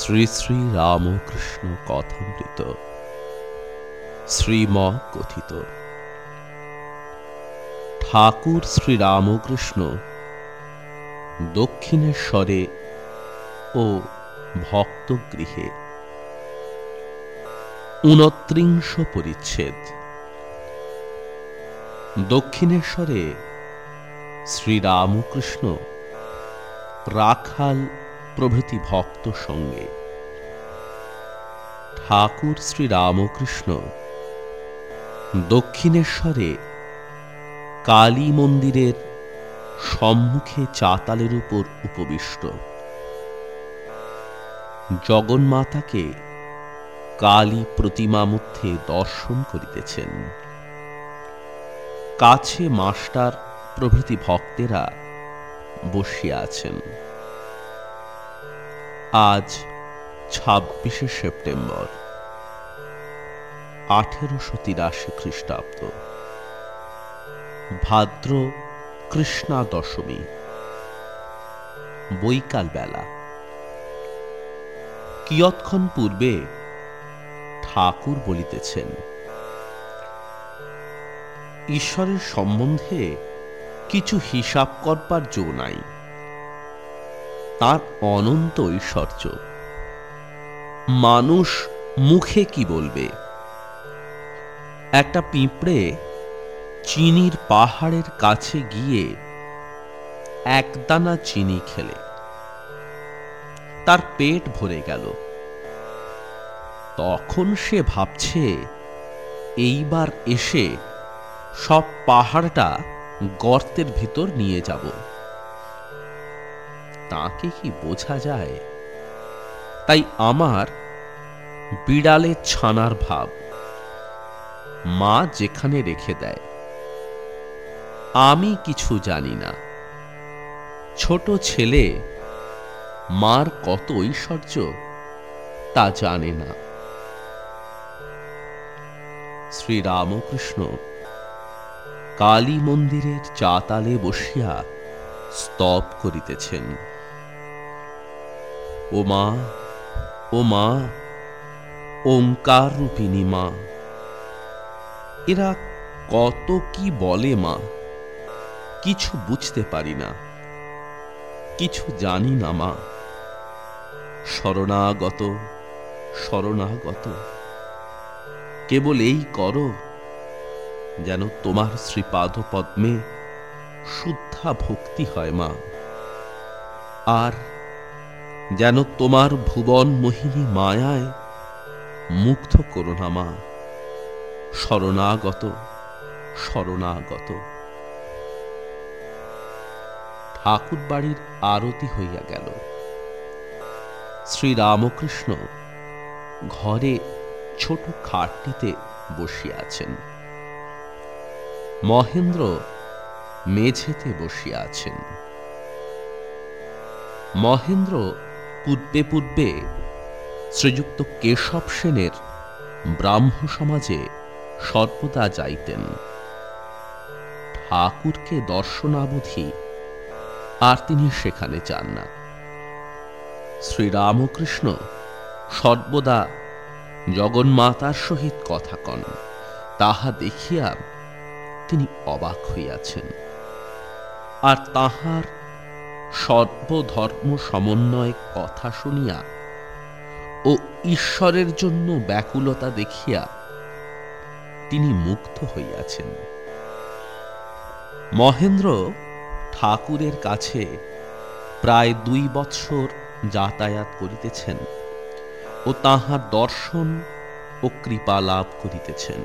শ্রী শ্রী রামকৃষ্ণ কথামৃত। শ্রীম কথিত ঠাকুর শ্রী রামকৃষ্ণ দক্ষিণেশ্বরে ও ভক্তগৃহে। উনত্রিংশ পরিচ্ছেদ। দক্ষিণেশ্বরে শ্রীরামকৃষ্ণ রাখাল প্রভৃতি ভক্ত সঙ্গে। ঠাকুর শ্রী রামকৃষ্ণ দক্ষিণেশ্বরে কালী মন্দিরের সম্মুখে চাতালের উপর উপবিষ্ট। জগন্মাতাকে কালী প্রতিমা মধ্যে দর্শন করিতেছেন। কাছে মাস্টার প্রভৃতি ভক্তেরা বসিয়া আছেন। আজ ছাব্বিশে সেপ্টেম্বর, আঠেরোশো তিরাশি খ্রিস্টাব্দ। ভাদ্র কৃষ্ণা দশমী বৈকাল বেলা। কিয়ৎক্ষণ পূর্বে ঠাকুর বলিতেছেন, ঈশ্বরের সম্বন্ধে কিছু হিসাব করবার জো নাই। তার অনন্ত ঐশ্বর্য। মানুষ মুখে কি বলবে? একটা পিঁপড়ে চিনির পাহাড়ের কাছে গিয়ে একদানা চিনি খেলে। তার পেট ভরে গেল। তখন সে ভাবছে, এইবার এসে সব পাহাড়টা গর্তের ভিতর নিয়ে যাব। তাকে কি বোঝা যায়? তাই আমার বিড়ালের ছানার ভাব মা যেখানে রেখে দেয়। আমি কিছু জানি না। ছোট ছেলে মার কত ঐশ্বর্য তা জানে না। শ্রীরামকৃষ্ণ কালী মন্দিরের চাতালে বসিয়া স্তব করিতেছেন। ও মা ও মা ওঙ্কার রূপিণী মা। এরা কত কি বলে মা, কিছু বুঝতে পারি না, কিছু জানি না মা। শরণাগত শরণাগত, কেবল এই করো যেন তোমার শ্রীপাদ পদ্মে শুদ্ধা ভক্তি হয় মা। আর যেন তোমার ভুবন মোহিনী মায়ায় মুগ্ধ করো না মা। শরণাগত শরণাগত। ঠাকুর বাড়ির আরতি হইয়া গেল। শ্রীরামকৃষ্ণ ঘরে ছোট খাটটিতে বসিয়াছেন মহেন্দ্র মেঝেতে বসিয়া আছেন। মহেন্দ্র পূর্বে পূর্বে শ্রীযুক্ত কেশব সেনের ব্রাহ্ম সমাজে সর্বদা যাইতেন। ঠাকুরকে দর্শনাবধি আর তিনি সেখানে যান না। শ্রীরামকৃষ্ণ সর্বদা জগন্মাতার সহিত কথা কন, তাহা দেখিয়া তিনি অবাক হইয়াছেন। আর তাহার সর্বধর্ম সমন্বয় কথা শুনিয়া ও ঈশ্বরের জন্য ব্যাকুলতা দেখিয়া তিনি মুগ্ধ হইয়াছেন। মহেন্দ্র ঠাকুরের কাছে প্রায় দুই বৎসর যাতায়াত করিতেছেন ও তাহার দর্শন ও কৃপা লাভ করিতেছেন।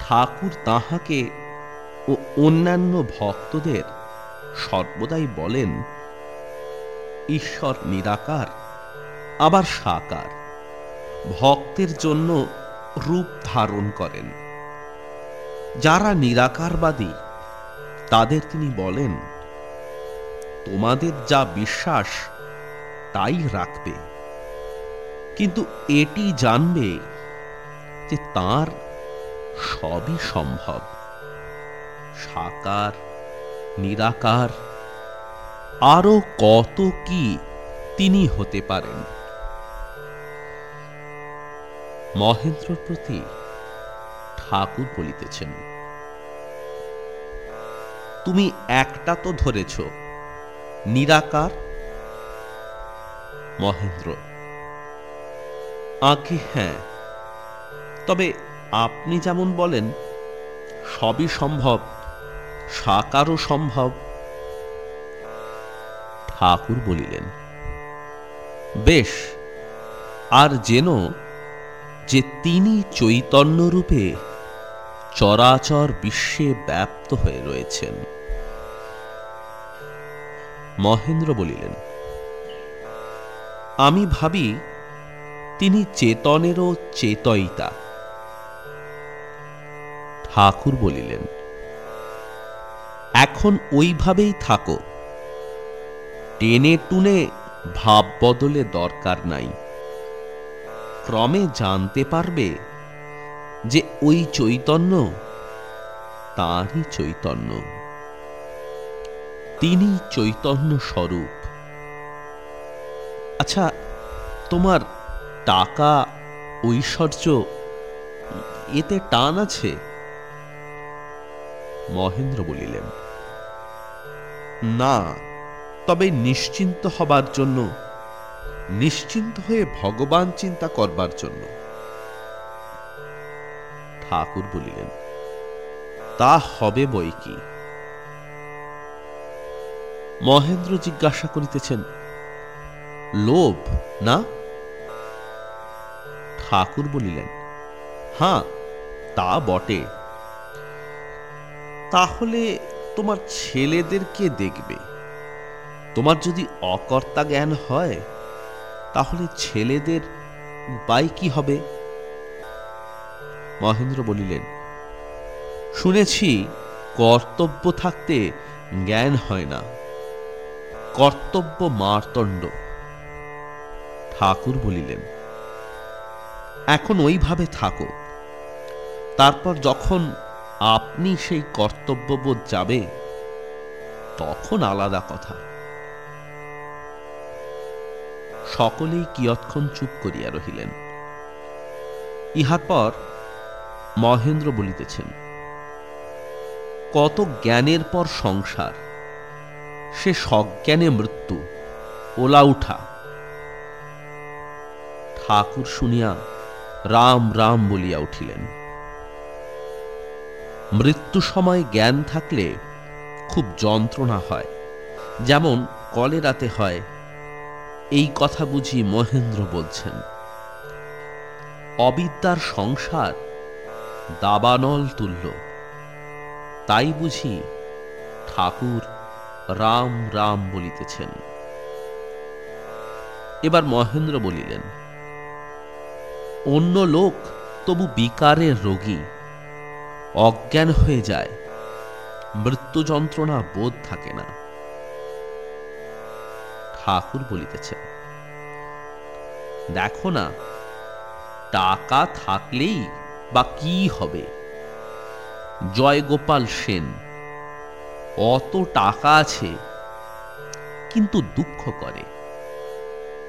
ঠাকুর তাহাকে ও অন্যান্য ভক্তদের সর্বদাই বলেন, ঈশ্বর নিরাকার, আবার সাকার। ভক্তের জন্য রূপ ধারণ করেন। যারা নিরাকারবাদী, তাদের তিনি বলেন, তোমাদের যা বিশ্বাস, তাই রাখবে। কিন্তু এটি জানবে যে তার সবই সম্ভব। সাকার নিরাকার। আরও কত কি তিনি হতে পারেন? মহেন্দ্রর প্রতি ঠাকুর বলিতেছেন, তুমি একটা তো ধরেছ, নিরাকার? মহেন্দ্র আগে হ্যাঁ। তবে আপনি যেমন বলেন, সবই সম্ভব। সাকারও সম্ভব? ঠাকুর বলিলেন, বেশ, আর যেন যে তিনি চৈতন্যরূপে চরাচর বিশ্বে ব্যাপ্ত হয়ে রয়েছেন। মহেন্দ্র বলিলেন, আমি ভাবি তিনি চেতনেরও চেতয়িতা। ঠাকুর বলিলেন এখন ওইভাবেই থাকো। টেনে টুনে ভাব বদলে দরকার নাই। ক্রমে জানতে পারবে যে ওই চৈতন্য তাঁরই চৈতন্য। তিনি চৈতন্য স্বরূপ। আচ্ছা তোমার টাকা, ঐশ্বর্য এতে টান আছে? মহেন্দ্র বলিলেন, না, তবে নিশ্চিন্ত হবার জন্য, নিশ্চিন্ত হয়ে ভগবান চিন্তা করবার জন্য। ঠাকুর বলিলেন, তা হবে বই কি? মহেন্দ্র জিজ্ঞাসা করিতেছেন, লোভ, না? ঠাকুর বলিলেন হাঁ তা বটে। তাহলে তোমার ছেলেদেরকে দেখবে? তোমার যদি অকর্তা জ্ঞান হয়, তাহলে ছেলেদের উপায় কি হবে? মহেন্দ্র বলিলেন, শুনেছি কর্তব্য থাকতে জ্ঞান হয় না। কর্তব্য মারতণ্ড। ঠাকুর বলিলেন, এখন ওইভাবে থাকো। তারপর যখন আপনি সেই কর্তব্যবোধ যাবে, তখন আলাদা কথা। সকলেই কিয়ৎক্ষণ চুপ করিয়া রহিলেন। ইহার পর মহেন্দ্র বলিতেছেন, কত জ্ঞানের পর সংসার, সে সজ্ঞানে মৃত্যু, ওলা উঠা। ঠাকুর শুনিয়া রাম রাম বলিয়া উঠিলেন। মৃত্যু সময় জ্ঞান থাকলে খুব যন্ত্রণা হয়। যেমন কলেরাতে হয়, এই কথা বুঝি মহেন্দ্র বলছেন। অবিদ্যার সংসার দাবানল তুল্য। তাই বুঝি ঠাকুর রাম রাম বলিতেছেন। এবার মহেন্দ্র বলিলেন, অন্য লোক তবু বিকারের রোগী। অজ্ঞান হয়ে যায়। মৃত্যু যন্ত্রণা বোধ থাকে না। ঠাকুর বলিতেছেন, দেখো না, টাকা থাকলেই বা কি হবে? জয়গোপাল সেন, অত টাকা আছে, কিন্তু দুঃখ করে।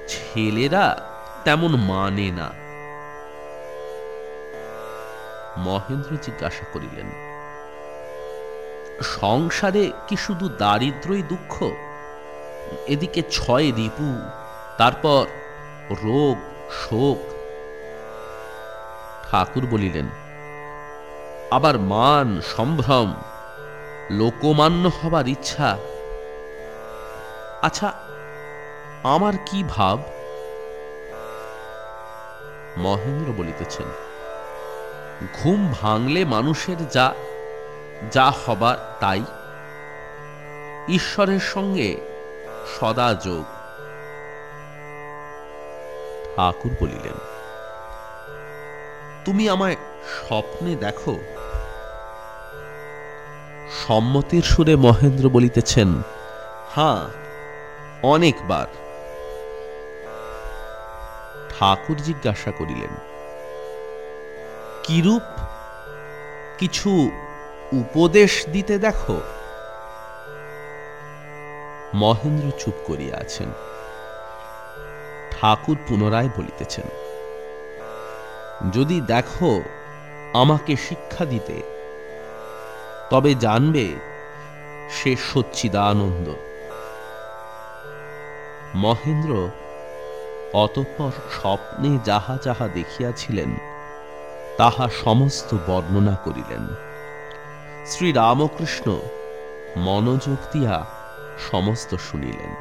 ছেলেরা তেমন মানে না। মহেন্দ্র জিজ্ঞাসা করিলেন, সংসারে কি শুধু দারিদ্রই দুঃখ? এদিকে ছয় রিপু, তারপর রোগ, শোক। ঠাকুর বলিলেন, আবার মান, সম্ভ্রম, লোকমান্য হবার ইচ্ছা। আচ্ছা আমার কি ভাব? মহেন্দ্র বলিতেছেন ঘুম ভাঙলে মানুষের যা যা হবার তাই। ঈশ্বরের সঙ্গে সদা যোগ। ঠাকুর বলিলেন, তুমি আমায় স্বপ্নে দেখো। সম্মতির সুরে মহেন্দ্র বলিতেছেন হাঁ অনেকবার। ঠাকুর জিজ্ঞাসা করিলেন কিরূপ? কিছু উপদেশ দিতে দেখো। মহেন্দ্র চুপ করিয়া আছেন। ঠাকুর পুনরায় বলিতেছেন, যদি দেখো আমাকে শিক্ষা দিতে, তবে জানবে সে সচ্চিদানন্দ। মহেন্দ্র অতঃপর স্বপ্নে যাহা যাহা দেখিয়াছিলেন তাহা সমস্ত বর্ণনা করিলেন। শ্রী রামকৃষ্ণ মনোযোগ দিয়া সমস্ত শুনিলেন।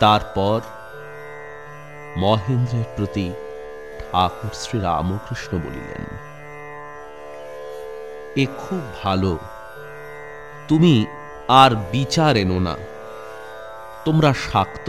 তারপর মহেন্দ্রের প্রতি ঠাকুর শ্রী রামকৃষ্ণ বলিলেন, এ খুব ভালো। তুমি আর বিচার এনো না। তোমরা শাক্ত।